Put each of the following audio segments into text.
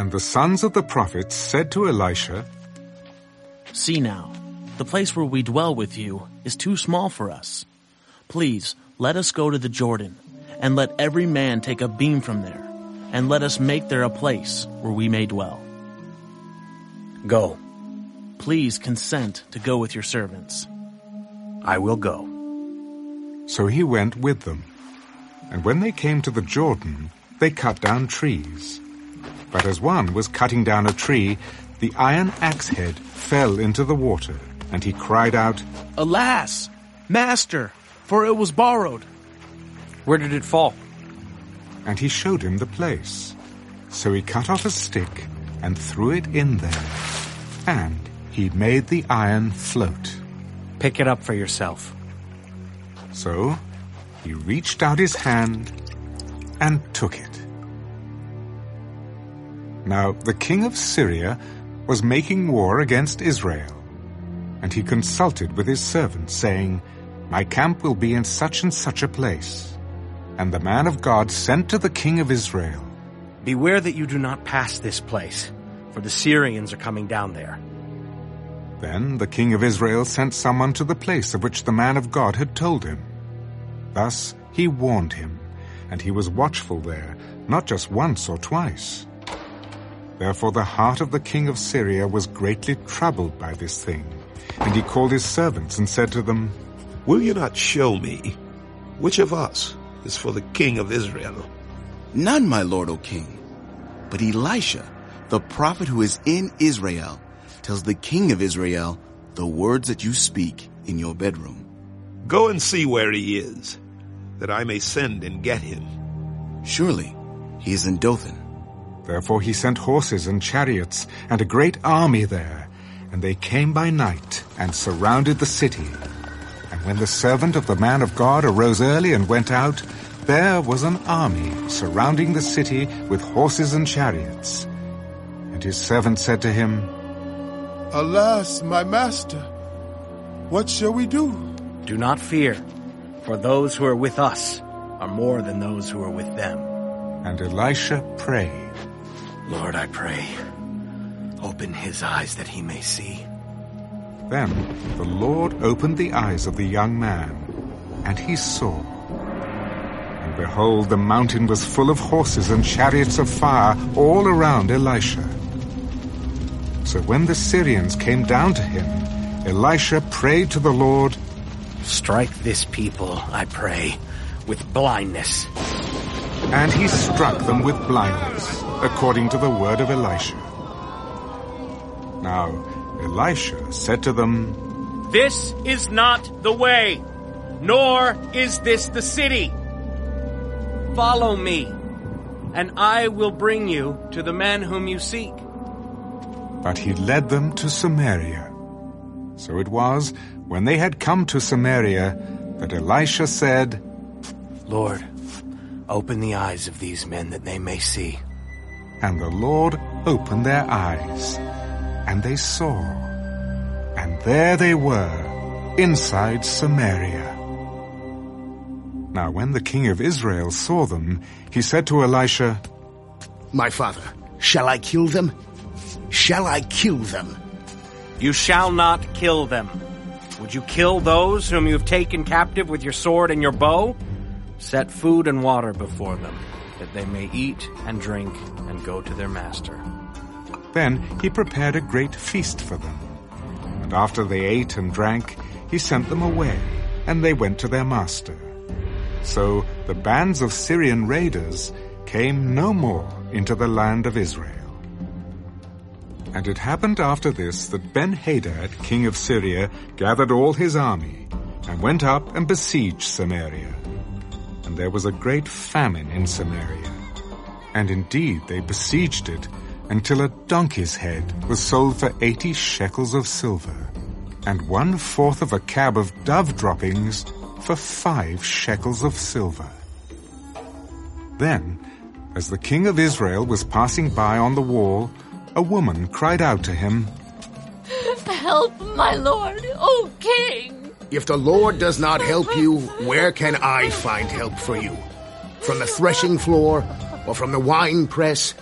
And the sons of the prophets said to Elisha, See now, the place where we dwell with you is too small for us. Please, let us go to the Jordan, and let every man take a beam from there, and let us make there a place where we may dwell. Go. Please consent to go with your servants. I will go. So he went with them. And when they came to the Jordan, they cut down trees. But as one was cutting down a tree, the iron axe head fell into the water, and he cried out, Alas, master, for it was borrowed. Where did it fall? And he showed him the place. So he cut off a stick and threw it in there, and he made the iron float. Pick it up for yourself. So he reached out his hand and took it. Now the king of Syria was making war against Israel, and he consulted with his servants, saying, My camp will be in such and such a place. And the man of God sent to the king of Israel, Beware that you do not pass this place, for the Syrians are coming down there. Then the king of Israel sent someone to the place of which the man of God had told him. Thus he warned him, and he was watchful there, not just once or twice. Therefore the heart of the king of Syria was greatly troubled by this thing. And he called his servants and said to them, Will you not show me which of us is for the king of Israel? None, my lord, O king. But Elisha, the prophet who is in Israel, tells the king of Israel the words that you speak in your bedroom. Go and see where he is, that I may send and get him. Surely he is in Dothan. Therefore he sent horses and chariots and a great army there, and they came by night and surrounded the city. And when the servant of the man of God arose early and went out, there was an army surrounding the city with horses and chariots. And his servant said to him, Alas, my master, what shall we do? Do not fear, for those who are with us are more than those who are with them. And Elisha prayed. Lord, I pray, open his eyes that he may see. Then the Lord opened the eyes of the young man, and he saw. And behold, the mountain was full of horses and chariots of fire all around Elisha. So when the Syrians came down to him, Elisha prayed to the Lord, Strike this people, I pray, with blindness. And he struck them with blindness, according to the word of Elisha. Now Elisha said to them, This is not the way, nor is this the city. Follow me, and I will bring you to the man whom you seek. But he led them to Samaria. So it was, when they had come to Samaria, that Elisha said, Lord, open the eyes of these men that they may see. And the Lord opened their eyes, and they saw. And there they were, inside Samaria. Now when the king of Israel saw them, he said to Elisha, My father, shall I kill them? Shall I kill them? You shall not kill them. Would you kill those whom you have taken captive with your sword and your bow? Set food and water before them, that they may eat and drink and go to their master. Then he prepared a great feast for them. And after they ate and drank, he sent them away, and they went to their master. So the bands of Syrian raiders came no more into the land of Israel. And it happened after this that Ben-Hadad, king of Syria, gathered all his army, and went up and besieged Samaria. And there was a great famine in Samaria. And indeed they besieged it until a donkey's head was sold for eighty shekels of silver, and one fourth of a kab of dove droppings for five shekels of silver. Then, as the king of Israel was passing by on the wall, a woman cried out to him, Help, my lord, O king! If the Lord does not help you, where can I find help for you? From the threshing floor, or from the wine press,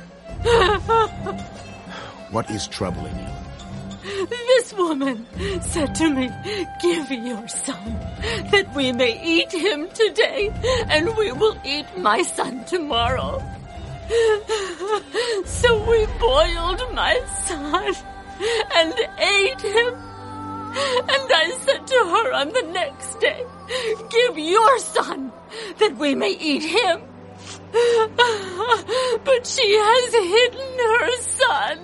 What is troubling you? This woman said to me, Give your son, that we may eat him today, and we will eat my son tomorrow. So we boiled my son and ate him. And I said to her on the next day, Give your son, that we may eat him. But she has hidden her son.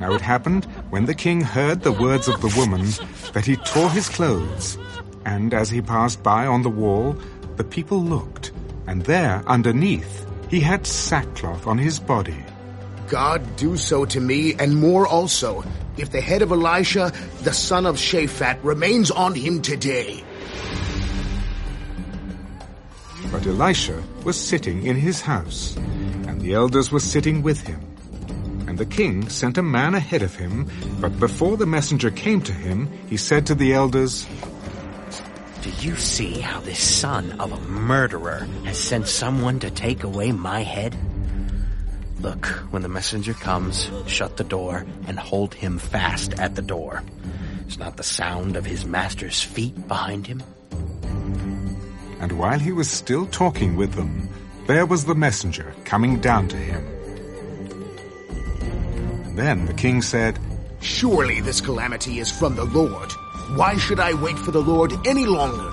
Now it happened, when the king heard the words of the woman, that he tore his clothes. And as he passed by on the wall, the people looked, and there, underneath, he had sackcloth on his body. God do so to me, and more also, if the head of Elisha, the son of Shaphat, remains on him today. But Elisha was sitting in his house, and the elders were sitting with him. And the king sent a man ahead of him, but before the messenger came to him, he said to the elders, Do you see how this son of a murderer has sent someone to take away my head? Look, when the messenger comes, shut the door and hold him fast at the door. Is not the sound of his master's feet behind him? And while he was still talking with them, there was the messenger coming down to him. And then the king said, Surely this calamity is from the Lord. Why should I wait for the Lord any longer?